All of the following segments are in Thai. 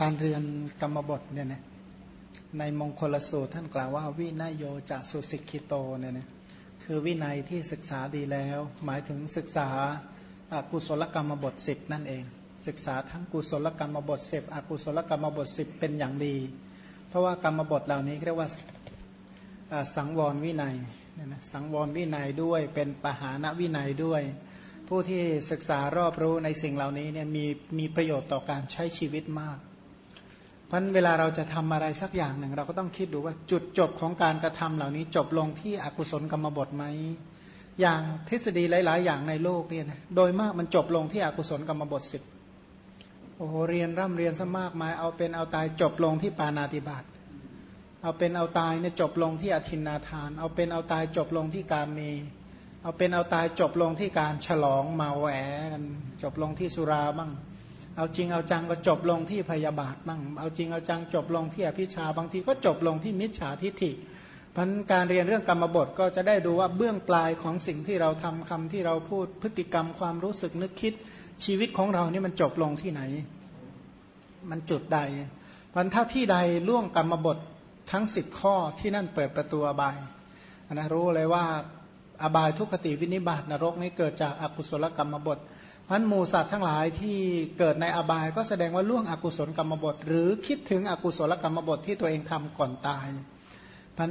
การเรียนกรรมบทเนี่ยนะในมงคลสูตรท่านกล่าวว่าวินัยโยจะสุสิกิโตเนี่ยนะคือวินัยที่ศึกษาดีแล้ว หมายถึงศึกษากุศลกรรมบทสิบนั่นเอง ศึกษาทั้งกุศลกรรมบทสิบอกุศลกรรมบทสิบเป็นอย่างดี เพราะว่ากรรมบทเหล่านี้เรียกว่าสังวรวินัยเนี่ยนะสังวรวินัยด้วยเป็นปหานวินัยด้วย ผู้ที่ศึกษารอบรู้ในสิ่งเหล่านี้เนี่ยมีมีประโยชน์ต่อการใช้ชีวิตมาก พราะเวลาเราจะทำอะไรสักอย่างหนึ่ง เราก็ต้องคิดดูว่าจุดจบของการกระทำเหล่านี้จบลงที่อกุศลกรรมบทไหมอย่างทฤษฎีหลาย ๆ อย่างในโลกเนี่ยนะโดยมากมันจบลงที่อกุศลกรรมบทสิบโอ้โหเรียนร่ำเรียนซะมากมายเอาเป็นเอาตายจบลงที่ปานาติบาตเอาเป็นเอาตายเนี่ยจบลงที่อธินนาทาน เอาเป็นเอาตายจบลงที่การเมเอาเป็นเอาตายจบลงที่การฉลองมาแหวกันจบลงที่สุราบ้าง เอาจริงเอาจังก็จบลงที่พยาบาทบ้าง เอาจริงเอาจังจบลงที่อภิชาบางทีก็จบลงที่มิจฉาทิฐิพันการเรียนเรื่องกรรมบทก็จะได้ดูว่าเบื้องปลายของสิ่งที่เราทำคำที่เราพูดพฤติกรรมความรู้สึกนึกคิดชีวิตของเรานี่มันจบลงที่ไหน มันจุดใดพันถ้าที่ใดล่วงกรรมบททั้งสิบข้อที่นั่นเปิดประตูอบายนะรู้เลยว่าอบายทุกขติวินิบาตนรกนี้เกิดจากอากุศลกรรมบท พันหมูสัตว์ทั้งหลายที่เกิดในอบายก็แสดงว่าล่วงอกุศลกรรมบท หรือคิดถึงอกุศลกรรมบทที่ตัวเองทำก่อนตายพัน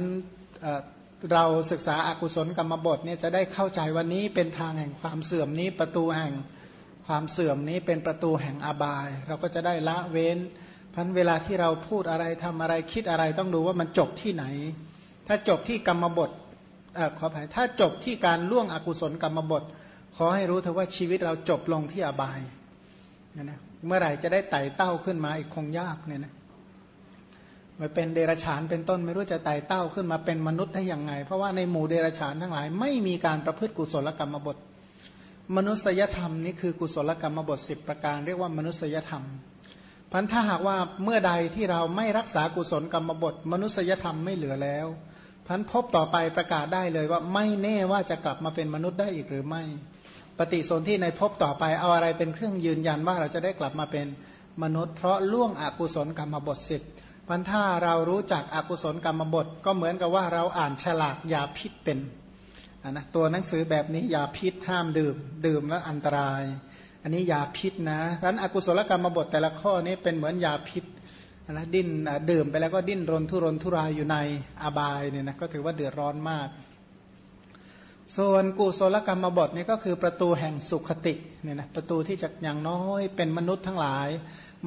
เราศึกษาอากุศลกรรมบทเนี่ยจะได้เข้าใจวันนี้เป็นทางแห่งความเสื่อมนี้ประตูแห่งความเสื่อมนี้เป็นประตูแห่งอบาย เราก็จะได้ละเว้นพันเวลาที่เราพูดอะไรทำอะไรคิดอะไรต้องดูว่ามันจบที่ไหน ถ้าจบที่กรรมบทอขออภัยถ้าจบที่การล่วงอกุศลกรรมบท ขอให้รู้เถอะว่าชีวิตเราจบลงที่อบายเนี่ยนะเมื่อไหร่จะได้ไต่เต้าขึ้นมาอีกคงยากเนี่ยนะมาเป็นเดรัจฉานเป็นต้นไม่รู้จะไต่เต้าขึ้นมาเป็นมนุษย์ได้ยังไง เพราะว่าในหมู่เดรัจฉานทั้งหลาย ไม่มีการประพฤติกุศลกรรมบท มนุษยธรรมนี่คือกุศลกรรมบทสิบประการเรียกว่ามนุษยธรรมพันถ้าหากว่าเมื่อใดที่เราไม่รักษากุศลกรรมบท มนุษยธรรมไม่เหลือแล้วพันพบต่อไปประกาศได้เลยว่าไม่แน่ว่าจะกลับมาเป็นมนุษย์ได้อีกหรือไม่ ปฏิสนธิในพบต่อไปเอาอะไรเป็นเครื่องยืนยันว่าเราจะได้กลับมาเป็นมนุษย์ เพราะล่วงอกุศลกรรมบทสิบพันถ้าเรารู้จักอกุศลกรรมบทก็เหมือนกับว่าเราอ่านฉลากยาพิษเป็นนะตัวหนังสือแบบนี้ยาพิษห้ามดื่ม ดื่มแล้วอันตราย อันนี้ยาพิษนะเพราะนั้นอกุศลกรรมบทแต่ละข้อนี้เป็นเหมือนยาพิษนะดิ้นดื่มไปแล้วก็ดิ้นรนทุรนทุรายอยู่ในอบายเนี่ยนะก็ถือว่าเดือดร้อนมาก ส่วนกุศลกรรมบทนี่ก็คือประตูแห่งสุขติเนี่ยนะประตูที่จะอย่างน้อยเป็นมนุษย์ทั้งหลาย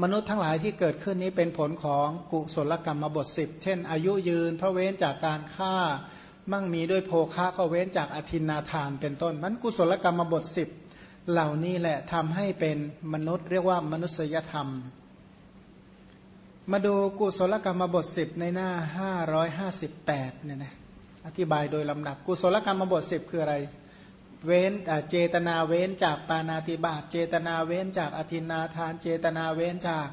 มนุษย์ทั้งหลายที่เกิดขึ้นนี้เป็นผลของกุศลกรรมบทสิบเช่น อายุยืนพระเว้นจากการฆ่ามั่งมีด้วยโภคะก็เว้นจากอธินาทานเป็นต้นมันกุศลกรรมบทสิบเหล่านี้แหละทำให้เป็นมนุษย์เรียกว่ามนุษยธรรม มาดูกุศลกรรมบทสิบในหน้าห้าร้อยห้าสิบแปดเนี่ยนะ อธิบายโดยลำดับ กุศลกรรมบทสิบคืออะไร เว้นเจตนาเว้นจากปานาติบาตเจตนาเว้นจากอธินาทาน เจตนาเว้นจาก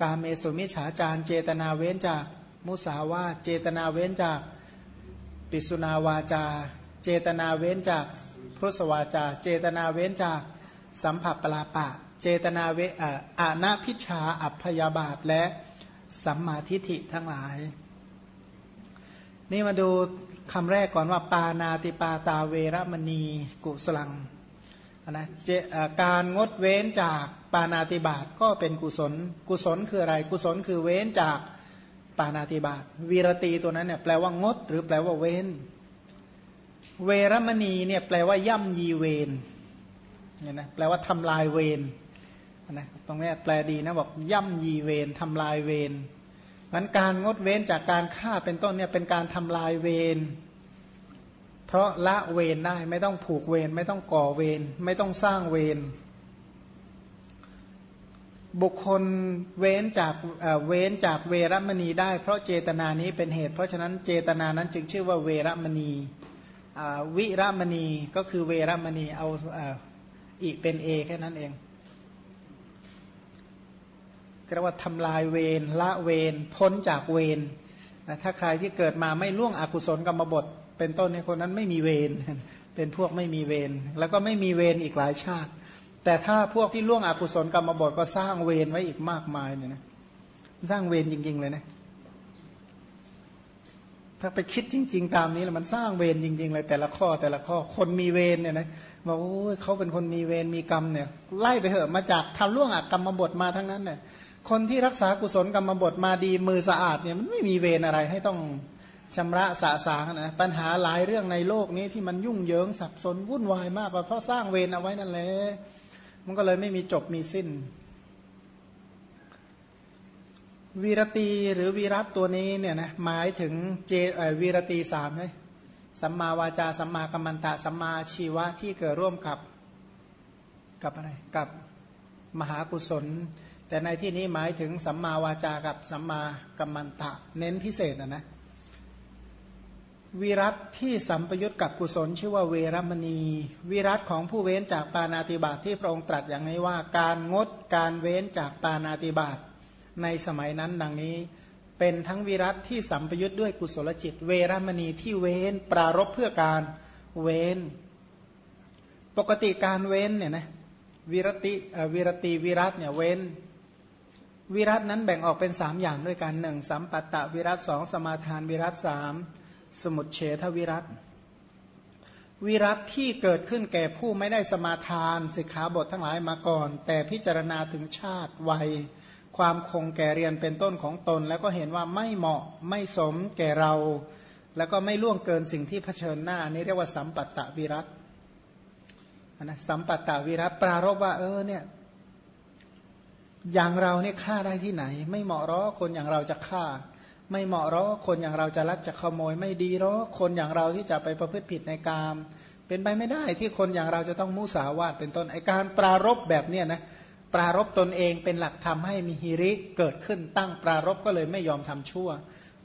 กาเมสุมิฉาจารเจตนาเว้นจากมุสาวาเจตนาเว้นจากปิสุนาวาจา เจตนาเว้นจากพุทธวาจา เจตนาเว้นจากสัมผัสปลาปะ เจตนาเวอาณาพิชาอัพยาบาทและสัมมาทิฏฐิทั้งหลาย นี่มาดู คำแรกก่อนว่าปานาติปาตาเวรมณีกุสลังนะการงดเว้นจากปานาติบาตก็เป็นกุศล กุศลคืออะไร กุศลคือเว้นจากปานาติบาตวีรตีตัวนั้นเนี่ยแปลว่างด หรือแปลว่าเว้น เวรมณีเนี่ยแปลว่าย่ำยีเวนเนี่ยนะแปลว่าทำลายเวนนะตรงนี้แปลดีนะบอกย่ำยีเวนทำลายเวน มันการงดเว้นจากการฆ่าเป็นต้นเนี่ยเป็นการทำลายเวรเพราะละเวรได้ไม่ต้องผูกเวรไม่ต้องก่อเวรไม่ต้องสร้างเวรบุคคลเว้นจากเว้นจากเวรมณีได้ เพราะเจตนานี้เป็นเหตุ เพราะฉะนั้นเจตนานั้นจึงชื่อว่าเวรมณีวิรมณีก็คือเวรมณีเอาอีเป็นเอแค่นั้นเอง เรียกว่าทำลายเวรละเวรพ้นจากเวรนะถ้าใครที่เกิดมาไม่ล่วงอกุศลกรรมบท เป็นต้นในคนนั้นไม่มีเวรเป็นพวกไม่มีเวรแล้วก็ไม่มีเวรอีกหลายชาติ แต่ถ้าพวกที่ล่วงอกุศลกรรมบทก็สร้างเวรไว้อีกมากมายเนี่ยนะสร้างเวรจริง ๆ เลยนะถ้าไปคิดจริง ๆ ตามนี้แล้วมันสร้างเวรจริง ๆ เลย แต่ละข้อแต่ละข้อคนมีเวรเนี่ยนะบอกโอ้ยเขาเป็นคนมีเวรมีกรรมเนี่ย ไล่ไปเถอะมาจากทำล่วงอกกรรมบทมาทั้งนั้นเนี่ย คนที่รักษากุศลกรรมบทมาดีมือสะอาดเนี่ยมันไม่มีเวรอะไรให้ต้องชำระสะสางนะปัญหาหลายเรื่องในโลกนี้ที่มันยุ่งเหยิงสับสนวุ่นวายมากเพราะสร้างเวรเอาไว้นั่นแหละมันก็เลยไม่มีจบมีสิ้น วีรตีหรือวีรัตตัวนี้เนี่ยนะหมายถึงเจวีรตีสามไหมสัมมาวาจาสัมมากัมมันตะสัมมาชีวะที่เกิดร่วมกับกับอะไรกับมหากุศล แต่ในที่นี้หมายถึงสัมมาวาจากับสัมมากัมมันตะ เน้นพิเศษนะนะวิรัตที่สัมปยุตกับกุศลชื่อว่าเวรมณี วิรัตของผู้เว้นจากปานาติบาตทที่พระองค์ตรัสอย่างนี้ว่า การงดการเว้นจากปานาติบาตในสมัยนั้นดังนี้ เป็นทั้งวิรัตที่สัมปยุทธ์ด้วยกุศลจิต เวรมณีที่เว้นปรารบเพื่อการเว้น ปกติการเว้นเนี่ยนะวิรติวิรติวิรัตเนี่ยเว้น วิรัตนั้นแบ่งออกเป็นสามอย่างด้วยกันหนึ่งสัมปัตตวิรัตสองสมาทานวิรัตสามสมุดเฉทวิรัตวิรัตที่เกิดขึ้นแก่ผู้ไม่ได้สมาทานสิกขาบททั้งหลายมาก่อน แต่พิจารณาถึงชาติวัย ความคงแก่เรียนเป็นต้นของตน แล้วก็เห็นว่าไม่เหมาะไม่สมแก่เรา แล้วก็ไม่ล่วงเกินสิ่งที่เผชิญหน้านี้เรียกว่าสัมปัตตวิรัตนะสัมปัตตวิรัตปรารบว่าเออเนี่ย อย่างเราเนี่ยฆ่าได้ที่ไหน ไม่เหมาะหรอคนอย่างเราจะฆ่า ไม่เหมาะหรอคนอย่างเราจะลักจะขโมย ไม่ดีหรอคนอย่างเราที่จะไปประพฤติผิดในกามเป็นไปไม่ได้ที่คนอย่างเราจะต้องมุสาวาทเป็นต้นไอการปรารบแบบเนี้ยนะปรารบตนเองเป็นหลักทำให้มีฮิริเกิดขึ้นตั้งปรารบก็เลยไม่ยอมทำชั่ว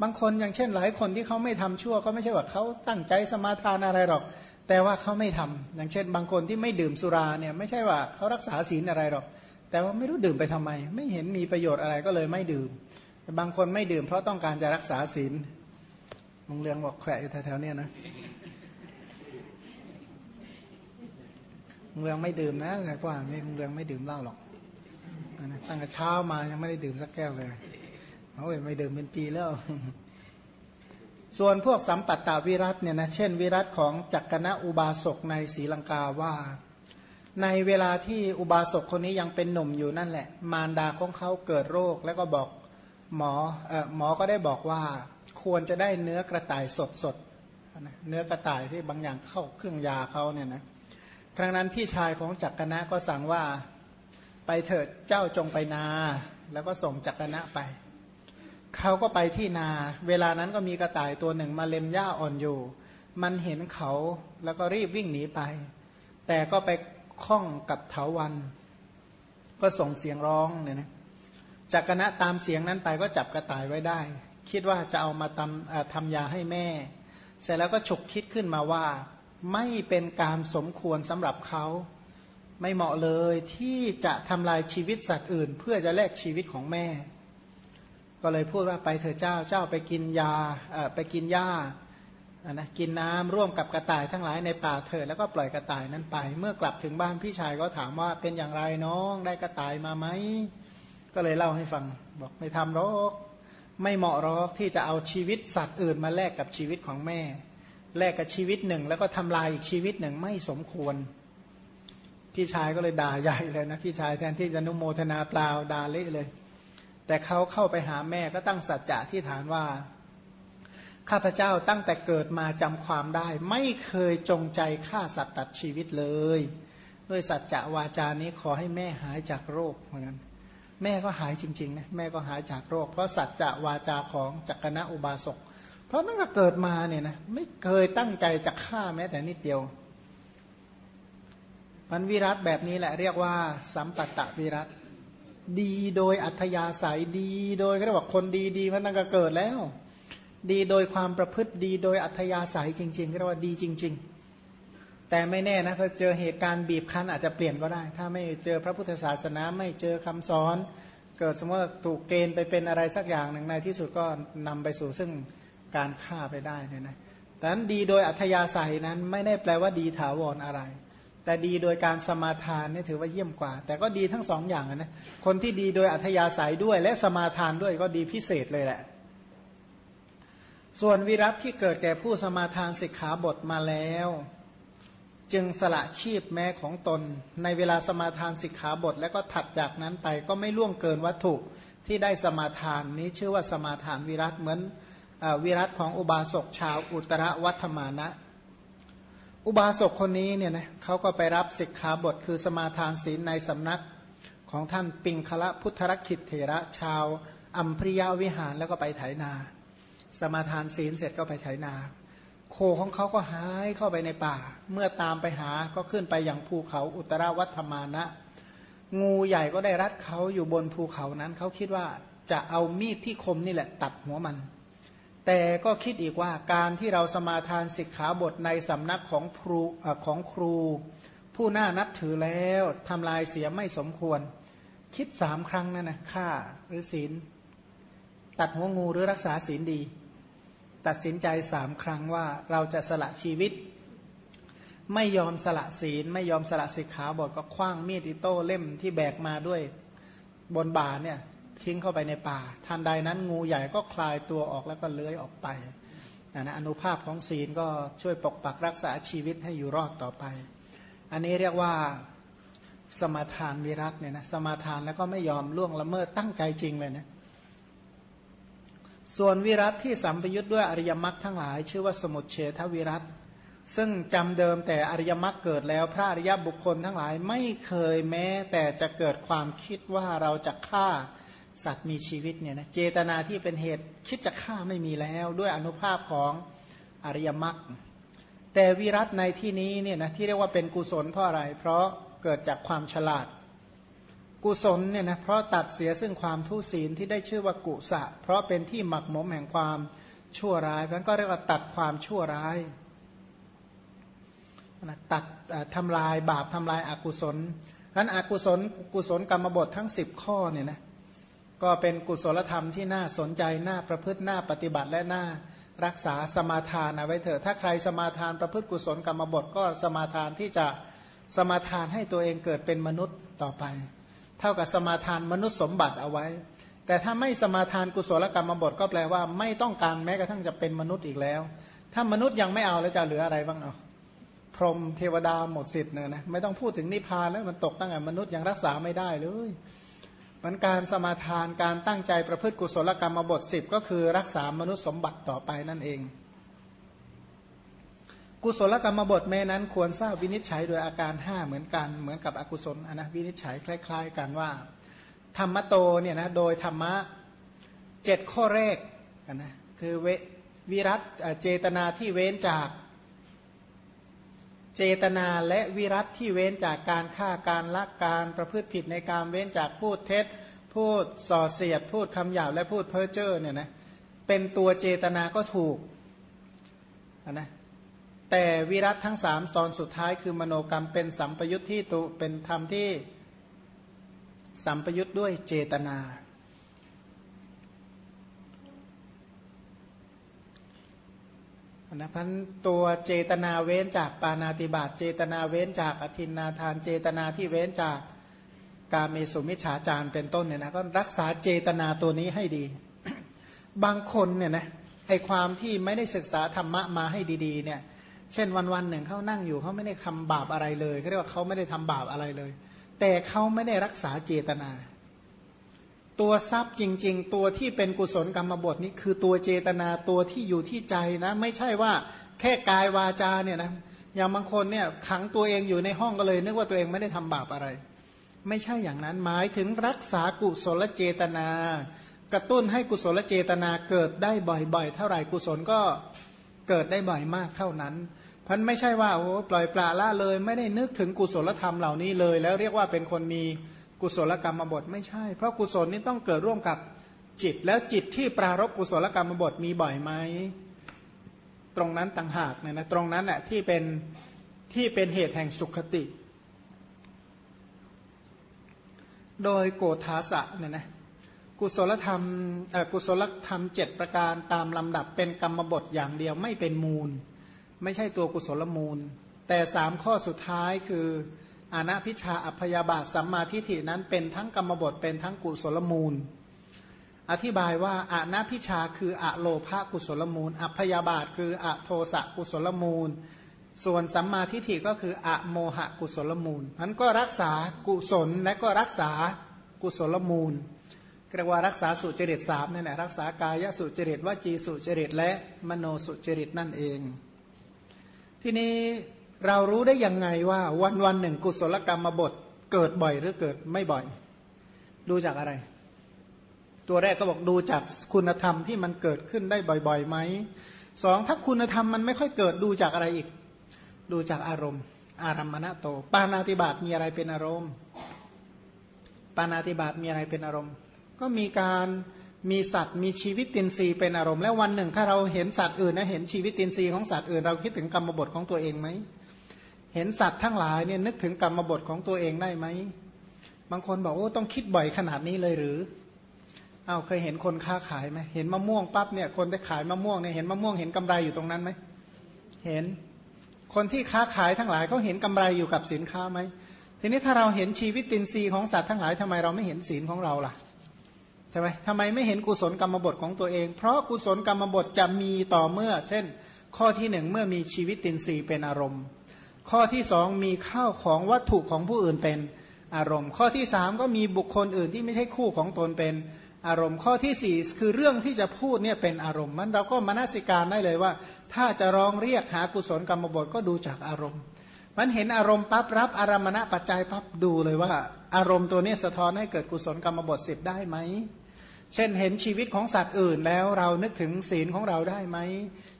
บางคนอย่างเช่นหลายคนที่เขาไม่ทำชั่ว ก็ไม่ใช่ว่าเขาตั้งใจสมาทานอะไรหรอก แต่ว่าเขาไม่ทำอย่างเช่น บางคนที่ไม่ดื่มสุราเนี่ยไม่ใช่ว่าเขารักษาศีลอะไรหรอก แต่ว่าไม่รู้ดื่มไปทำไม ไม่เห็นมีประโยชน์อะไรก็เลยไม่ดื่มบางคนไม่ดื่มเพราะต้องการจะรักษาศีลมงเรืองบอกแขวะอยู่แถวๆนี้นะมงเรืองไม่ดื่มนะแต่กว่านี่มงเรืองไม่ดื่มเหล้าหรอกตั้งแต่เช้ามายังไม่ได้ดื่มสักแก้วเลยเขาเไม่ดื่มเป็นปีแล้ว ส่วนพวกสัมปัตตาวิรัตเนี่ยนะเช่น วิรัตของจักรณะอุบาสกในศรีลังกาว่า ในเวลาที่อุบาสกคนนี้ยังเป็นหนุ่มอยู่นั่นแหละ มารดาของเขาเกิดโรค แล้วก็บอกหมออหมอก็ได้บอกว่าควรจะได้เนื้อกระต่ายสดสดเนื้อกระต่ายที่บางอย่างเข้าเครื่องยาเขาเนี่ยนะครั้งนั้นพี่ชายของจักรณะก็สั่งว่าไปเถิดเจ้าจงไปนา แล้วก็ส่งจักรณะไป เขาก็ไปที่นา เวลานั้นก็มีกระต่ายตัวหนึ่งมาเล็มหญ้าอ่อนอยู่ มันเห็นเขาแล้วก็รีบวิ่งหนีไป แต่ก็ไป คล้องกับเถาวัน ก็ส่งเสียงร้องเนี่ยนะจักรณะตามเสียงนั้นไปก็จับกระต่ายไว้ได้ คิดว่าจะเอามาทำทำยาให้แม่ เสร็จแล้วก็ฉกคิดขึ้นมาว่า ไม่เป็นการสมควรสำหรับเขา ไม่เหมาะเลยที่จะทำลายชีวิตสัตว์อื่น เพื่อจะแลกชีวิตของแม่ ก็เลยพูดว่าไปเถอเจ้าเจ้าไปกินยาไปกินหญ้า นะกินน้ำร่วมกับกระต่ายทั้งหลายในป่าเถิดแล้วก็ปล่อยกระต่ายนั้นไป เมื่อกลับถึงบ้านพี่ชายก็ถามว่าเป็นอย่างไรน้องได้กระต่ายมาไหมก็เลยเล่าให้ฟังบอกไม่ทำหรอกไม่เหมาะหรอกที่จะเอาชีวิตสัตว์อื่นมาแลกกับชีวิตของแม่ แลกกับชีวิตหนึ่ง แล้วก็ทำลายอีกชีวิตหนึ่งไม่สมควร พี่ชายก็เลยด่าใหญ่เลยนะพี่ชายแทนที่จะนุโมทนาเปล่าด่าเละเลย แต่เขาเข้าไปหาแม่ก็ตั้งสัจจะที่ฐานว่า ข้าพเจ้าตั้งแต่เกิดมาจำความได้ ไม่เคยจงใจฆ่าสัตว์ตัดชีวิตเลย ด้วยสัจจะวาจานี้ขอให้แม่หายจากโรคเหมือนกันแม่ก็หายจริงๆนะแม่ก็หายจากโรค เพราะสัจจะวาจาของจักรณะอุบาสกเพราะตั้งแต่เกิดมาเนี่ยนะไม่เคยตั้งใจจะฆ่าแม้แต่นิดเดียวมันวิรัตแบบนี้แหละเรียกว่า สัมปัตตวิรัตดีโดยอัธยาศัยดี โดยก็เรียกว่าคนดีดีมันตั้งแต่เกิดแล้ว ดีโดยความประพฤติดีโดยอัธยาศัยจริงๆเรียกว่าดีจริง ๆ แต่ไม่แน่นะถ้าเจอเหตุการณ์บีบคั้นอาจจะเปลี่ยนก็ได้ ถ้าไม่เจอพระพุทธศาสนาไม่เจอคำสอน เกิดสมมติถูกเกณฑ์ไปเป็นอะไรสักอย่างหนึ่งในที่สุดก็นำไปสู่ซึ่งการฆ่าไปได้เนี่ยนะแต่นั้นดีโดยอัธยาศัยนั้นไม่ได้แปลว่าดีถาวรอะไร แต่ดีโดยการสมาทานนี่ถือว่าเยี่ยมกว่า แต่ก็ดีทั้งสองอย่างนะคนที่ดีโดยอัธยาศัยด้วย และสมาทานด้วยก็ดีพิเศษเลยแหละ ส่วนวิรัตที่เกิดแก่ผู้สมาทานสิกขาบทมาแล้ว จึงสละชีพแม้ของตน ในเวลาสมาทานสิกขาบท แล้วก็ถัดจากนั้นไปก็ไม่ล่วงเกินวัตถุที่ได้สมาทานนี้ชื่อว่าสมาทานวิรัตเหมือนวิรัตของอุบาสกชาวอุตรวัฒมานะ อุบาสกคนนี้เนี่ยนะเขาก็ไปรับสิกขาบทคือสมาทานศีลในสำนักของท่านปิงคละพุทธรคิตเถระชาวอัมพริยาวิหารแล้วก็ไปไถนา สมาทานศีลเสร็จก็ไปไถนา โคของเขาก็หายเข้าไปในป่า เมื่อตามไปหาก็ขึ้นไปอย่างภูเขาอุตราวัฒมานะ งูใหญ่ก็ได้รัดเขาอยู่บนภูเขานั้นเขาคิดว่าจะเอามีดที่คมนี่แหละตัดหัวมัน แต่ก็คิดอีกว่าการที่เราสมาทานสิกขาบทในสำนักของครูของครู ผู้น่านับถือแล้วทำลายเสียไม่สมควร คิดสามครั้งนั่นนะฆ่าหรือศีล ตัดหัวงูหรือรักษาศีลดี ตัดสินใจสามครั้งว่าเราจะสละชีวิต ไม่ยอมสละศีล ไม่ยอมสละสิกขาบทก็คว้างมีดอิโต้เล่มที่แบกมาด้วยบนบ่าเนี่ยทิ้งเข้าไปในป่าทันใดนั้นงูใหญ่ก็คลายตัวออกแล้วก็เลื้อยออกไปนะอนุภาพของศีลก็ช่วยปกปักรักษาชีวิตให้อยู่รอดต่อไป อันนี้เรียกว่าสมาทานวิรัตเนี่ยนะสมาทานแล้วก็ไม่ยอมล่วงละเมิดตั้งใจจริงเลยนะ ส่วนวิรัตที่สัมปยุทธ์ด้วยอริยมรรคทั้งหลาย ชื่อว่าสมุทเฉทวิรัตซึ่งจำเดิมแต่อริยมรรคเกิดแล้วพระอริยบุคคลทั้งหลายไม่เคยแม้ แต่จะเกิดความคิดว่าเราจะฆ่าสัตว์มีชีวิตเนี่ยนะเจตนาที่เป็นเหตุคิดจะฆ่าไม่มีแล้ว ด้วยอนุภาพของอริยมรรคแต่วิรัตในที่นี้เนี่ยนะที่เรียกว่าเป็นกุศลเพราะอะไร เพราะเกิดจากความฉลาด กุศลเนี่ยนะเพราะตัดเสียซึ่งความทุศีลที่ได้ชื่อว่ากุศะ เพราะเป็นที่หมักหมมแห่งความชั่วร้ายมันก็เรียกว่าตัดความชั่วร้ายนะตัดทำลายบาปทำลายอากุศลนั้นอกุศลกุศลกรรมบททั้ง 10 ข้อเนี่ยนะก็เป็นกุศลธรรมที่น่าสนใจน่าประพฤติน่าปฏิบัติและน่ารักษาสมาทานเอาไว้เถอะถ้าใครสมาทานประพฤติกุศลกรรมบทก็สมาทานที่จะสมาทานให้ตัวเองเกิดเป็นมนุษย์ต่อไป เท่ากับสมาทานมนุษย์สมบัติเอาไว้ แต่ถ้าไม่สมาทานกุศลกรรมบทก็แปลว่า ไม่ต้องการแม้กระทั่งจะเป็นมนุษย์อีกแล้ว ถ้ามนุษย์ยังไม่เอาแล้วจะเหลืออะไรบ้างเอาพรหมเทวดาหมดสิทธิ์เนี่ยนะไม่ต้องพูดถึงนิพพานแล้วมันตกตั้งแต่มนุษย์ยังรักษาไม่ได้เลยมันการสมาทานการตั้งใจประพฤติกุศลกรรมบทสิบก็คือรักษามนุษย์สมบัติต่อไปนั่นเอง กุศลกรรมบทแม้นั้นควรทราบวินิจฉัยโดยอาการห้าเหมือนกัน เหมือนกับอกุศลนะวินิจฉัยคล้าย ๆ กันว่า ธรรมโตเนี่ยนะโดยธรรมะเจ็ดข้อแรกกันนะคือเววิรัตเจตนาที่เว้นจากเจตนาและวิรัตที่เว้นจากการฆ่าการลักการประพฤติผิดในการเว้นจากพูดเท็จ พูดส่อเสียด พูดคำหยาบและพูดเพ้อเจ้อเนี่ยนะเป็นตัวเจตนาก็ถูกนะ แต่วิรัตทั้งสามตอนสุดท้ายคือมโนกรรมเป็นสัมปยุทธ์ที่ตุเป็นธรรมที่สัมปยุทธ์ด้วยเจตนา อนะพันตัวเจตนาเว้นจากปานาติบาตเจตนาเว้นจากอธินนาทานเจตนาที่เว้นจากกาเมสุมิฉาจารเป็นต้นเนี่ยนะก็รักษาเจตนาตัวนี้ให้ดี บางคนเนี่ยนะไอความที่ไม่ได้ศึกษาธรรมะมาให้ดี ๆ เนี่ย เช่นวันวันหนึ่งเขานั่งอยู่เขาไม่ได้ทำบาปอะไรเลยเขาเรียกว่าเขาไม่ได้ทำบาปอะไรเลย แต่เขาไม่ได้รักษาเจตนา ตัวทรัพย์จริง ๆ ตัวที่เป็นกุศลกรรมบทนี้คือตัวเจตนาตัวที่อยู่ที่ใจนะ ไม่ใช่ว่าแค่กายวาจาเนี่ยนะอย่างบางคนเนี่ยขังตัวเองอยู่ในห้องก็เลย นึกว่าตัวเองไม่ได้ทำบาปอะไร ไม่ใช่อย่างนั้นหมายถึงรักษากุศลเจตนา กระตุ้นให้กุศลเจตนาเกิดได้บ่อยๆ เท่าไหร่กุศลก็ เกิดได้บ่อยมากเท่านั้นพันไม่ใช่ว่าโอ้ปล่อยปละละเลย ไม่ได้นึกถึงกุศลธรรมเหล่านี้เลย แล้วเรียกว่าเป็นคนมีกุศลกรรมบทไม่ใช่ เพราะกุศลนี้ต้องเกิดร่วมกับจิต แล้วจิตที่ปรารบกุศลกรรมบทมีบ่อยไหมตรงนั้นต่างหากเนี่ยนะตรงนั้นแหละที่เป็นที่เป็นเหตุแห่งสุขติ โดยโกธาสะเนี่ยนะ กุศลธรรมกุศลธรรมเจ็ดประการตามลำดับเป็นกรรมบทอย่างเดียวไม่เป็นมูล ไม่ใช่ตัวกุศลมูล แต่สามข้อสุดท้ายคืออานาพิชาอัพยาบาทสัมมาทิฏฐินั้นเป็นทั้งกรรมบทเป็นทั้งกุศลมูล อธิบายว่าอานาพิชาคืออะโลภะกุศลมูล อัพยาบาทคืออะโทสะกุศลมูล ส่วนสัมมาทิฏฐิก็คืออะโมหะกุศลมูลนั้นก็รักษากุศลและก็รักษากุศลมูล เรียกว่ารักษาสุจริตสามนี่แหละรักษากายสุจริตวจีสุจริตและมโนสุจริตนั่นเอง ทีนี้เรารู้ได้ยังไงว่าวันวันหนึ่งกุศลกรรมบทเกิดบ่อยหรือเกิดไม่บ่อย ดูจากอะไร ตัวแรกก็บอกดูจากคุณธรรมที่มันเกิดขึ้นได้บ่อยๆไหมสองถ้าคุณธรรมมันไม่ค่อยเกิดดูจากอะไรอีก ดูจากอารมณ์ อารมณะโต ปานาติบาตมีอะไรเป็นอารมณ์ ปานาติบาตมีอะไรเป็นอารมณ์ ก็มีการมีสัตว์มีชีวิตตินทรีย์เป็นอารมณ์แล้ววันหนึ่ง ถ้าเราเห็นสัตว์อื่นนะเห็นชีวิตตินทรีย์ของสัตว์อื่นเราคิดถึงกรรมบทของตัวเองไหมเห็นสัตว์ทั้งหลายเนี่ยนึกถึงกรรมบทของตัวเองได้ไหมบางคนบอกโอ้ต้องคิดบ่อยขนาดนี้เลยหรือเอาเคยเห็นคนค้าขายไหมเห็นมะม่วงปั๊บเนี่ยคนที่ขายมะม่วงเนี่ยเห็นมะม่วงเห็นกำไรอยู่ตรงนั้นไหมเห็นคนที่ค้าขายทั้งหลายเขาเห็นกำไรอยู่กับสินค้าไหมทีนี้ถ้าเราเห็นชีวิตตินทรีย์ของสัตว์ทั้งหลายทำไมเราไม่เห็นศีลของเราล่ะ ช่ไหมทำไมไม่เห็นกุศลกรรมบทของตัวเอง เพราะกุศลกรรมบทจะมีต่อเมื่อ เช่น ข้อที่หนึ่งเมื่อมีชีวิตตินทรีเป็นอารมณ์ ข้อที่สองมีข้าวของวัตถุของผู้อื่นเป็นอารมณ์ ข้อที่สามก็มีบุคคลอื่นที่ไม่ใช่คู่ของตนเป็นอารมณ์ ข้อที่สี่คือเรื่องที่จะพูดเนี่ยเป็นอารมณ์ มันเราก็มานาสิการได้เลยว่า ถ้าจะร้องเรียกหากุศลกรรมบทก็ดูจากอารมณ์ มันเห็นอารมณ์ปั๊บรับอารมณะปัจจัยปั๊บดูเลยว่า อารมณ์ตัวนี้สะท้อนให้เกิดกุศลกรรมบทสิบได้ไหม เช่นเห็นชีวิตของสัตว์อื่นแล้วเรานึกถึงศีลของเราได้ไหม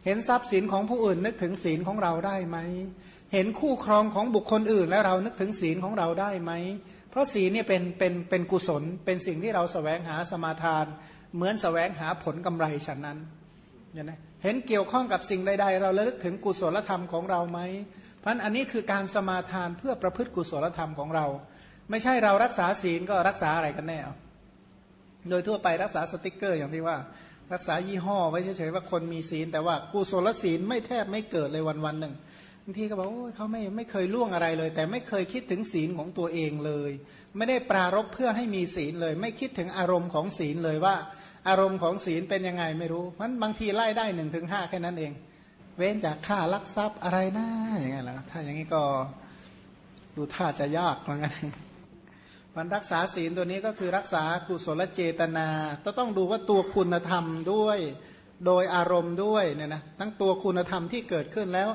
เห็นทรัพย์สินของผู้อื่นนึกถึงศีลของเราได้ไหม เห็นคู่ครองของบุคคลอื่นแล้วเรานึกถึงศีลของเราได้ไหม เพราะศีลเนี่ยเป็นเป็นเป็นกุศล เป็นสิ่งที่เราสแสวงหาสมาทาน เหมือนสแสวงหาผลกำไรฉันนั้นเห็นไหมเห็นเกี่ยวข้องกับสิ่งใดๆ เราระลึกถึงกุศลธรรมของเราไหม เพราะอันนี้คือการสมาทานเพื่อประพฤติกุศลธรรมของเรา ไม่ใช่เรารักษาศีลก็รักษาอะไรกันแน่ โดยทั่วไปรักษาสติกเกอร์อย่างที่ว่า รักษายี่ห้อไว้เฉยๆว่าคนมีศีล แต่ว่ากุศลศีลไม่แทบไม่เกิดเลยวันๆหนึ่งบางทีก็บอกเขาไม่ไม่เคยล่วงอะไรเลย แต่ไม่เคยคิดถึงศีลของตัวเองเลย ไม่ได้ปรารบเพื่อให้มีศีลเลย ไม่คิดถึงอารมณ์ของศีลเลยว่า อารมณ์ของศีลเป็นยังไงไม่รู้มันบางทีไล่ได้หนึ่งถึงห้าแค่นั้นเอง เว้นจากฆ่าลักทรัพย์อะไรนะอย่างเงี้ยแล้วถ้าอย่างนี้ก็ดูท่าจะยากเหมือนกัน มันรักษาศีลตัวนี้ก็คือรักษากุศลเจตนาต้องดูว่าตัวคุณธรรมด้วย โดยอารมณ์ด้วยเนี่ยนะทั้งตัวคุณธรรมที่เกิดขึ้นแล้ว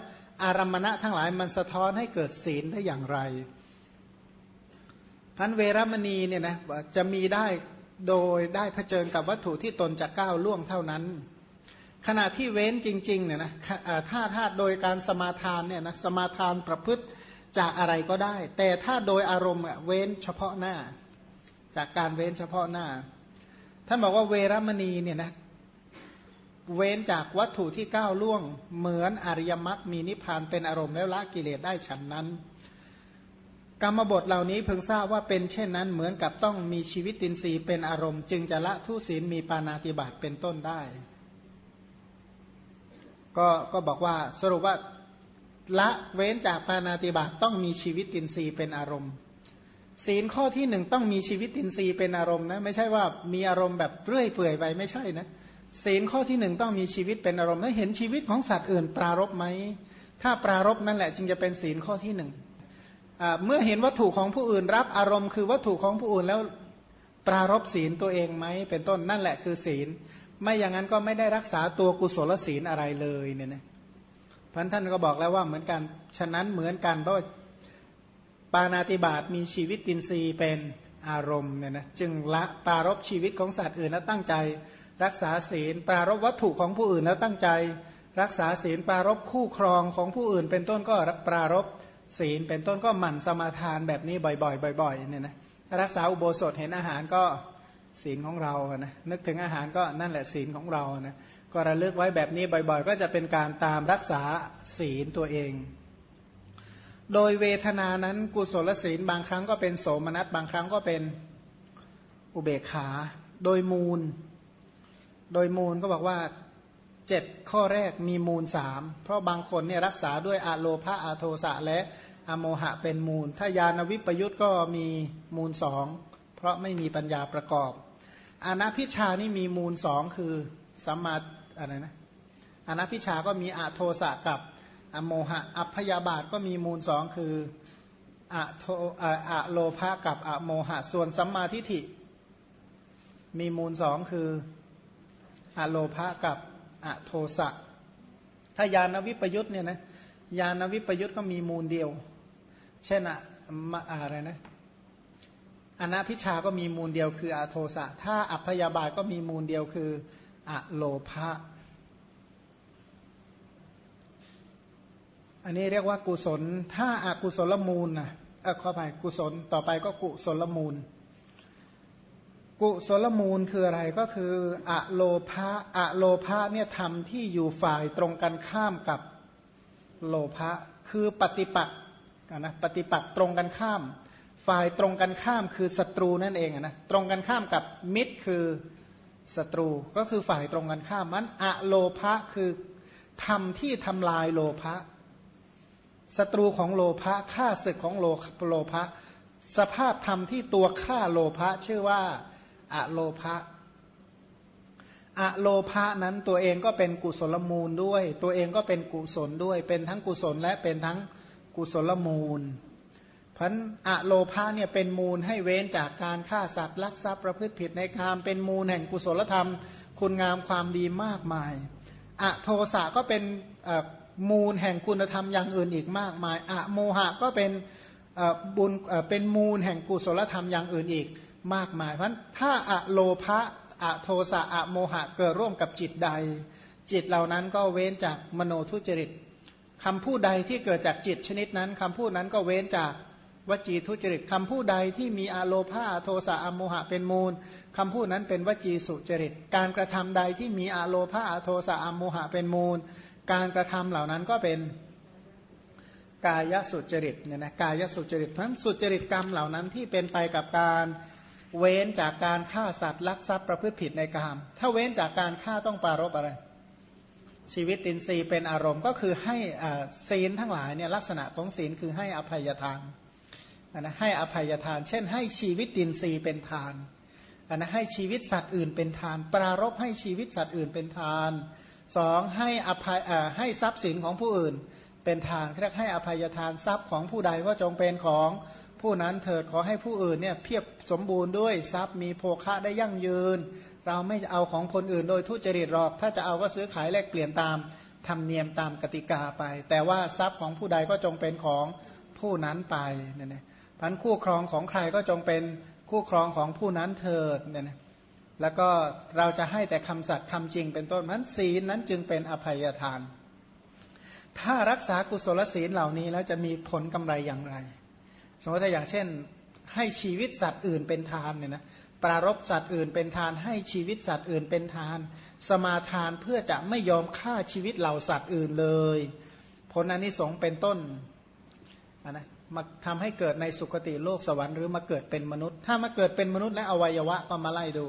อารมณะทั้งหลายมันสะท้อนให้เกิดศีลได้อย่างไรพันเวรมณีเนี่ยนะจะมีได้โดยได้เผชิญกับวัตถุที่ตนจะก้าวล่วงเท่านั้น ขณะที่เว้นจริงๆเนี่ยนะถ้าถ้าโดยการสมาทานเนี่ยนะสมาทานประพฤติ จากอะไรก็ได้ แต่ถ้าโดยอารมณ์เว้นเฉพาะหน้า จากการเว้นเฉพาะหน้าท่านบอกว่าเวรมณีเนี่ยนะเว้นจากวัตถุที่ก้าวล่วง เหมือนอริยมรรคมีนิพพานเป็นอารมณ์แล้วละกิเลสได้ฉันนั้น กรรมบทเหล่านี้เพิ่งทราบว่าเป็นเช่นนั้นเหมือนกับต้องมีชีวิตตินทรีย์เป็นอารมณ์ จึงจะละทุศีลมีปานาติบาตเป็นต้นได้ ก็ก็บอกว่าสรุปว่า ละเว้นจากปานาติบาตต้องมีชีวิตตินทรีย์เป็นอารมณ์ ศีลข้อที่หนึ่งต้องมีชีวิตตินทรีย์เป็นอารมณ์นะไม่ใช่ว่ามีอารมณ์แบบเรื่อยเปื่อยไปไม่ใช่นะศีลข้อที่หนึ่งต้องมีชีวิตเป็นอารมณ์แล้วเห็นชีวิตของสัตว์อื่นปรารบไหมถ้าปรารบนั่นแหละจึงจะเป็นศีลข้อที่หนึ่งเมื่อเห็นวัตถุของผู้อื่นรับอารมณ์คือวัตถุของผู้อื่นแล้วปรารบศีลตัวเองไหมเป็นต้นนั่นแหละคือศีล ไม่อย่างนั้นก็ไม่ได้รักษาตัวกุศลศีลอะไรเลยเนี่ยนะ พันท่านก็บอกแล้วว่าเหมือนกัน ฉะนั้นเหมือนกันเพราะปานาติบาตมีชีวิตตินทรีย์เป็นอารมณ์เนี่ยนะจึงละปารบชีวิตของสัตว์อื่นแล้วตั้งใจรักษาศีล ปรารบวัตถุของผู้อื่นแล้วตั้งใจ รักษาศีลปรารบคู่ครองของผู้อื่น เป็นต้นก็ปรารบศีล เป็นต้นก็หมั่นสมาทานแบบนี้บ่อยๆบ่อยๆเนี่ยนะถ้ารักษาอุโบสถเห็นอาหารก็ศีลของเรานะนึกถึงอาหารก็นั่นแหละศีลของเรานะ ก็ระลึกไว้แบบนี้บ่อยๆ ก็จะเป็นการตามรักษาศีลตัวเอง โดยเวทนานั้นกุศลศีลบางครั้งก็เป็นโสมนัสบางครั้งก็เป็นอุเบกขา โดยมูล โดยมูลก็บอกว่าเจ็ดข้อแรกมีมูลสามเพราะบางคนเนี่ยรักษาด้วยอะโลภะอะโทสะและอโมหะเป็นมูล ถ้ายานวิปยุตก็มีมูลสองเพราะไม่มีปัญญาประกอบอนาพิชานี่มีมูลสองคือสัมมา อะไรนะอนาพิชาก็มีอะโทสะกับอโมหะ อัพยาบาทก็มีมูลสองคืออะโทอะโลภะกับอะโมหะ ส่วนสัมมาทิฏฐิ มีมูลสองคืออะโลภะกับอะโทสะ ถ้ายานวิปยุทธ์เนี่ยนะยานวิปยุทธ์ก็มีมูลเดียว เช่นอะอะไรนะอนาพิชาก็มีมูลเดียวคืออะโทสะ ถ้าอัพยาบาทก็มีมูลเดียวคือ อะโลภะอันนี้เรียกว่ากุศล ถ้าอากุศลมูลนะเออขอไปกุศลต่อไปก็กุศลมูล กุศลมูลคืออะไรก็คืออะโลภะอะโลภะเนี่ยทำที่อยู่ฝ่ายตรงกันข้ามกับโลภะคือปฏิปักษ์นะปฏิปักษ์ตรงกันข้าม ฝ่ายตรงกันข้ามคือศัตรูนั่นเองนะตรงกันข้ามกับมิตรคือ ศัตรูก็คือฝ่ายตรงกันข้ามมันอะโลภะคือทำที่ทำลายโลภะศัตรูของโลภะฆ่าศึกของโลโลภะสภาพธรรมที่ตัวฆ่าโลภะชื่อว่าอะโลภะอะโลภะนั้นตัวเองก็เป็นกุศลมูลด้วย ตัวเองก็เป็นกุศลด้วย เป็นทั้งกุศลและเป็นทั้งกุศลมูล พันอะโลภะเนี่ยเป็นมูลให้เว้นจากการฆ่าสัตว์ลักทรัพย์ประพฤติผิดในกามเป็นมูลแห่งกุศลธรรม คุณงามความดีมากมายอะโทสะก็เป็นมูลแห่งคุณธรรมอย่างอื่นอีกมากมายอะโมหะก็เป็นบุญเป็นมูลแห่งกุศลธรรมอย่างอื่นอีกมากมาย เพราะถ้าอะโลภะอะโทสะอะโมหะเกิดร่วมกับจิตใด จิตเหล่านั้นก็เว้นจากมโนทุจริตคำพูดใดที่เกิดจากจิตชนิดนั้นคำพูดนั้นก็เว้นจาก วจีทุจริตคำพูดใดที่มีอะโลภะอะโทสะอโมหะเป็นมูลคำพูดนั้นเป็นวจีสุจริต การกระทำใดที่มีอะโลภะอะโทสะอโมหะเป็นมูล การกระทำเหล่านั้นก็เป็นกายสุจริตเนี่ยนะกายสุจริตทั้งสุจริตกรรมเหล่านั้นที่เป็นไปกับการเว้นจากการฆ่าสัตว์ลักทรัพย์ประพฤติผิดในกามถ้าเว้นจากการฆ่าต้องปารบอะไร ชีวิตตินรีเป็นอารมณ์ก็คือให้ศีลทั้งหลายเนี่ยลักษณะของศีลคือให้อภัยทาน นะให้อภัยทาน เช่น ให้ชีวิตตินรีเป็นทานนะให้ชีวิตสัตว์อื่นเป็นทาน ปรารบให้ชีวิตสัตว์อื่นเป็นทานสองให้อภัยให้ทรัพย์สินของผู้อื่นเป็นทานเรียกให้อภัยทานทรัพย์ของผู้ใดก็จงเป็นของผู้นั้นเถิดขอให้ผู้อื่นเนี่ยเพียบสมบูรณ์ด้วยทรัพย์มีโภคะได้ยั่งยืน เราไม่เอาของคนอื่นโดยทุจริตหรอก ถ้าจะเอาก็ซื้อขายแลกเปลี่ยนตามธรรมเนียมตามกติกาไป แต่ว่าทรัพย์ของผู้ใดก็จงเป็นของผู้นั้นไปเนี่ยนะ พันคู่ครองของใครก็จงเป็นคู่ครองของผู้นั้นเถิดเนี่ยนะแล้วก็เราจะให้แต่คำสัตย์คำจริงเป็นต้นนั้นศีลนั้นจึงเป็นอภัยทาน ถ้ารักษากุศลศีลเหล่านี้แล้วจะมีผลกำไรอย่างไร สมมติถ้าอย่างเช่น ให้ชีวิตสัตว์อื่นเป็นทานเนี่ยนะปรารบสัตว์อื่นเป็นทานให้ชีวิตสัตว์อื่นเป็นทาน สมาทานเพื่อจะไม่ยอมฆ่าชีวิตเหล่าสัตว์อื่นเลย ผลอันนี้สงเป็นต้นนะ มาทำให้เกิดในสุคติโลกสวรรค์หรือมาเกิดเป็นมนุษย์ ถ้ามาเกิดเป็นมนุษย์และอวัยวะก็มาไล่ดู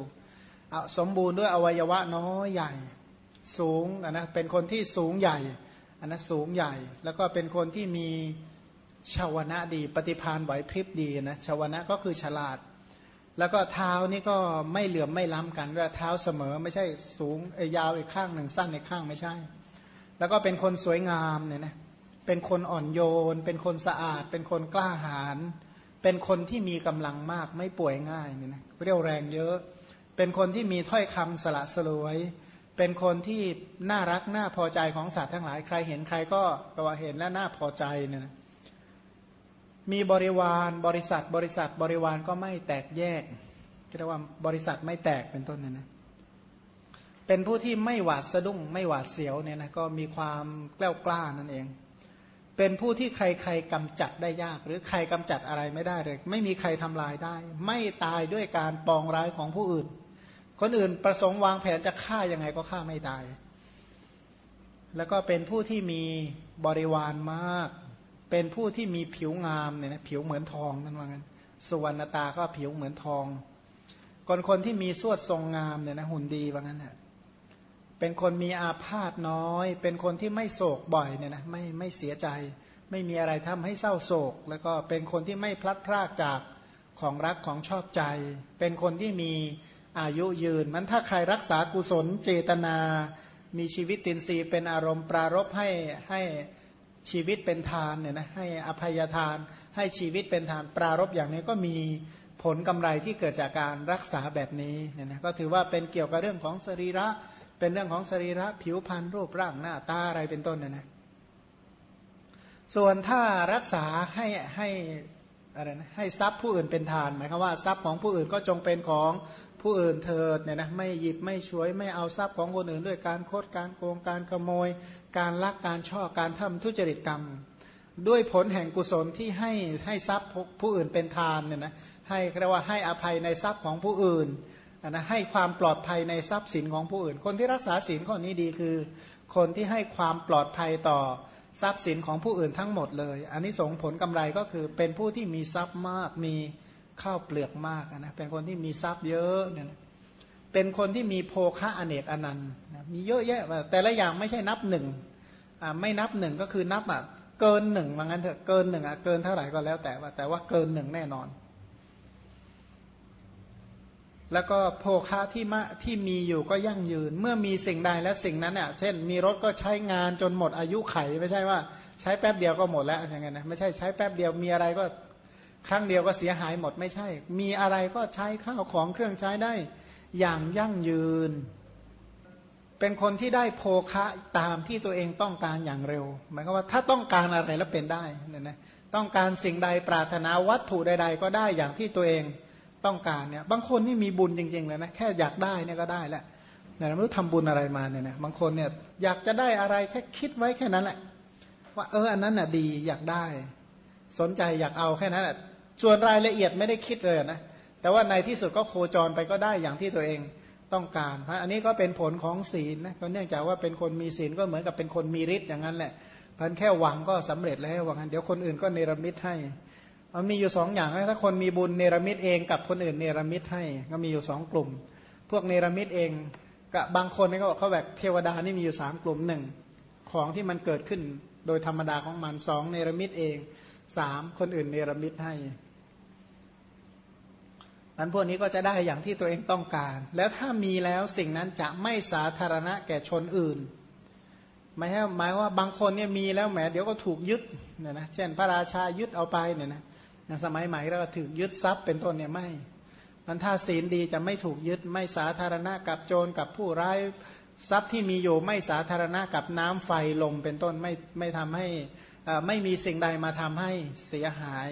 สมบูรณ์ด้วยอวัยวะน้อยใหญ่สูงนะเป็นคนที่สูงใหญ่อันนะสูงใหญ่ แล้วก็เป็นคนที่มีชาวนะดี ปฏิพานไหวพริบดีนะชาวนะก็คือฉลาด แล้วก็เท้านี่ก็ไม่เหลื่อมไม่ล้ำกันว่เท้าเสมอไม่ใช่สูงยาวอีกข้างหนึ่งสั้นอีกข้างไม่ใช่ แล้วก็เป็นคนสวยงามเนี่ยนะ เป็นคนอ่อนโยน เป็นคนสะอาด เป็นคนกล้าหาญ เป็นคนที่มีกำลังมากไม่ป่วยง่ายเนี่ยนะเรียวแรงเยอะ เป็นคนที่มีถ้อยคำสละสลวย เป็นคนที่น่ารักน่าพอใจของสัตว์ทั้งหลายใครเห็นใครก็ตัวเห็นและน่าพอใจเนี่ยนะมีบริวารบริษัทบริษัทบริวารก็ไม่แตกแยกเรียกว่าบริษัทไม่แตกเป็นต้นนะนะเป็นผู้ที่ไม่หวาดสะดุ้ง ไม่หวาดเสียวเนี่ยนะก็มีความกล้ากล้านั่นเอง เป็นผู้ที่ใครๆกำจัดได้ยาก หรือใครกำจัดอะไรไม่ได้เลย ไม่มีใครทำลายได้ ไม่ตายด้วยการปองร้ายของผู้อื่น คนอื่นประสงค์วางแผนจะฆ่ายังไงก็ฆ่าไม่ตาย แล้วก็เป็นผู้ที่มีบริวารมาก เป็นผู้ที่มีผิวงามเนี่ยนะผิวเหมือนทองนั่นว่างั้นสุวรรณตาก็ผิวเหมือนทองคนคนที่มีสวดทรงงามเนี่ยนะหุ่นดีว่างั้นฮะ เป็นคนมีอาพาธน้อย เป็นคนที่ไม่โศกบ่อยเนี่ยนะไม่ไม่เสียใจ ไม่มีอะไรทำให้เศร้าโศก แล้วก็เป็นคนที่ไม่พลัดพรากจากของรักของชอบใจ เป็นคนที่มีอายุยืน มันถ้าใครรักษากุศลเจตนา มีชีวิตตินรีเป็นอารมณ์ปรารบให้ให้ชีวิตเป็นทานเนี่ยนะให้อภัยทาน ให้ชีวิตเป็นทานปรารบอย่างนี้ก็มีผลกำไรที่เกิดจากการรักษาแบบนี้เนี่ยนะก็ถือว่าเป็นเกี่ยวกับเรื่องของสรีระ เป็นเรื่องของสรีระผิวพรรณรูปร่างหน้าตาอะไรเป็นต้นเนี่ยนะส่วนถ้ารักษาให้ให้อะไรนะให้ทรัพย์ผู้อื่นเป็นทานหมายความว่าทรัพย์ของผู้อื่นก็จงเป็นของผู้อื่นเถิดเนี่ยนะไม่หยิบไม่ช่วยไม่เอาทรัพย์ของคนอื่น ด้วยการโคดการโกงการขโมย การลักการช่อการทำทุจริตกรรม ด้วยผลแห่งกุศลที่ให้ให้ทรัพย์ผู้อื่นเป็นทานเนี่ยนะให้เรียกว่าให้อภัยในทรัพย์ของผู้อื่น นะให้ความปลอดภัยในทรัพย์สินของผู้อื่น คนที่รักษาศีลข้อนี้ดีคือ คนที่ให้ความปลอดภัยต่อทรัพย์สินของผู้อื่นทั้งหมดเลย อันนี้ส่งผลกำไรก็คือเป็นผู้ที่มีทรัพย์มาก มีข้าวเปลือกมากนะ เป็นคนที่มีทรัพย์เยอะเนี่ยเป็นคนที่มีโภคะอเนกอนันต์มีเยอะแยะ แต่ละอย่างไม่ใช่นับหนึ่งไม่นับหนึ่งก็คือนับอะเกินหนึ่งว่างั้นเถอะเกินหนึ่งอะเกินเท่าไหร่ก็แล้วแต่ว่าแต่ว่าเกินหนึ่งแน่นอน แล้วก็โภคะที่มะที่มีอยู่ก็ยั่งยืน เมื่อมีสิ่งใดและสิ่งนั้นเนี่ยเช่น มีรถก็ใช้งานจนหมดอายุไขไม่ใช่ว่า ใช้แป๊บเดียวก็หมดแล้วอย่างเงี้ยนะไม่ใช่ใช้แป๊บเดียวมีอะไรก็ครั้งเดียวก็เสียหายหมดไม่ใช่ มีอะไรก็ใช้ข้าวของเครื่องใช้ได้อย่างยั่งยืน เป็นคนที่ได้โภคะตามที่ตัวเองต้องการอย่างเร็ว หมายความว่าถ้าต้องการอะไรแล้วเป็นได้เนี่ยนะต้องการสิ่งใดปรารถนาวัตถุใด ๆ ก็ได้อย่างที่ตัวเอง ต้องการเนี่ยบางคนนี่มีบุญจริงๆเลยนะแค่อยากได้เนี่ยก็ได้แหละเนี่ไม่รู้ทำบุญอะไรมาเนี่ยนะบางคนเนี่ยอยากจะได้อะไรแค่คิดไว้แค่นั้นแหละ ว่าเอออันนั้นน่ะดีอยากได้ สนใจอยากเอาแค่นั้นแหละส่วนรายละเอียดไม่ได้คิดเลยนะแต่ว่าในที่สุดก็โคจรไปก็ได้อย่างที่ตัวเองต้องการเพราะอันนี้ก็เป็นผลของศีลนะก็เนื่องจากว่าเป็นคนมีศีลก็เหมือนกับเป็นคนมีฤทธิ์อย่างนั้นแหละพันแค่หวังก็สำเร็จแล้วว่างั้นเดี๋ยวคนอื่นก็เนรมิตให้ มันมีอยู่สองอย่างนะถ้าคนมีบุญเนรมิตเองกับคนอื่นเนรมิตให้ก็มีอยู่สองกลุ่ม พวกเนรมิตเองกับบางคนนี่ก็บอกเขาแบบเทวดานี่มีอยู่สามกลุ่มหนึ่งของที่มันเกิดขึ้นโดยธรรมดาของมันสองเนรมิตเองสามคนอื่นเนรมิตให้นั้นพวกนี้ก็จะได้อย่างที่ตัวเองต้องการ แล้วถ้ามีแล้วสิ่งนั้นจะไม่สาธารณะแก่ชนอื่นหมายหมายว่าบางคนเนี่ยมีแล้วแหมเดี๋ยวก็ถูกยึดเนี่ยนะเช่น พระราชายึดเอาไปเนี่ยนะ สมัยใหม่เราก็ถูกยึดทรัพย์เป็นต้นเนี่ยไม่มันถ้าศีลดีจะไม่ถูกยึดไม่สาธารณะกับโจรกับผู้ร้ายทรัพย์ที่มีอยู่ไม่สาธารณะกับน้ำไฟลมเป็นต้นไม่ไม่ทำให้ไม่มีสิ่งใดมาทำให้เสียหาย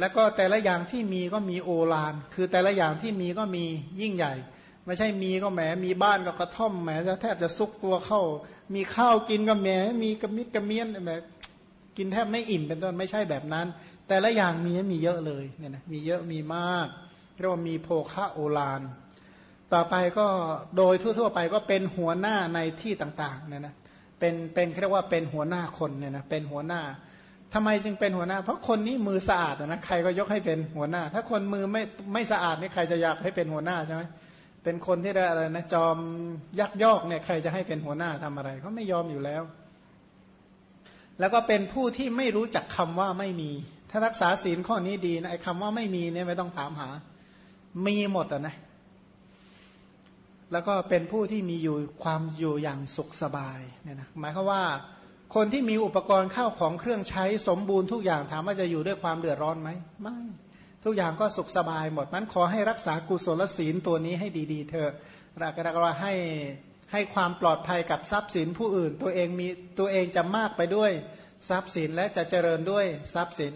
แล้วก็แต่ละอย่างที่มีก็มีโอฬารคือแต่ละอย่างที่มีก็มียิ่งใหญ่ ไม่ใช่มีก็แหมมีบ้านก็กระท่อมแหมจะแทบจะซุกตัวเข้า มีข้าวกินก็แหมมีกระมิดกระเมียนแหม กินแทบไม่อิ่มเป็นต้นไม่ใช่แบบนั้น แต่ละอย่างมีมีเยอะเลยเนี่ยนะมีเยอะมีมากเรียกว่ามีโภคะโอฬารต่อไปก็โดยทั่วๆไปก็เป็นหัวหน้าในที่ต่างๆเนี่ยนะเป็นเป็นเรียกว่าเป็นหัวหน้าคนเนี่ยนะเป็นหัวหน้าทำไมจึงเป็นหัวหน้า เพราะคนนี้มือสะอาดนะใครก็ยกให้เป็นหัวหน้า ถ้าคนมือไม่ไม่สะอาดนี่ใครจะอยากให้เป็นหัวหน้าใช่ไหมเป็นคนที่ได้อะไรนะจอมยักยอกเนี่ยใครจะให้เป็นหัวหน้าทำอะไรเขาไม่ยอมอยู่แล้ว แล้วก็เป็นผู้ที่ไม่รู้จักคำว่าไม่มี ถ้ารักษาศีลข้อนี้ดีนะไอ้คำว่าไม่มีเนี่ยไม่ต้องถามหา มีหมดอะนะ แล้วก็เป็นผู้ที่มีอยู่ความอยู่อย่างสุขสบายเนี่ยนะหมายความว่าคนที่มีอุปกรณ์ข้าวของเครื่องใช้สมบูรณ์ทุกอย่างถามว่าจะอยู่ด้วยความเดือดร้อนไหมไม่ ทุกอย่างก็สุขสบายหมดนั้นขอให้รักษากุศลศีลตัวนี้ให้ดีๆเถอะรักรักว่าให้ ให้ความปลอดภัยกับทรัพย์สินผู้อื่น ตัวเองมีตัวเองจะมากไปด้วยทรัพย์สินและจะเจริญด้วยทรัพย์สิน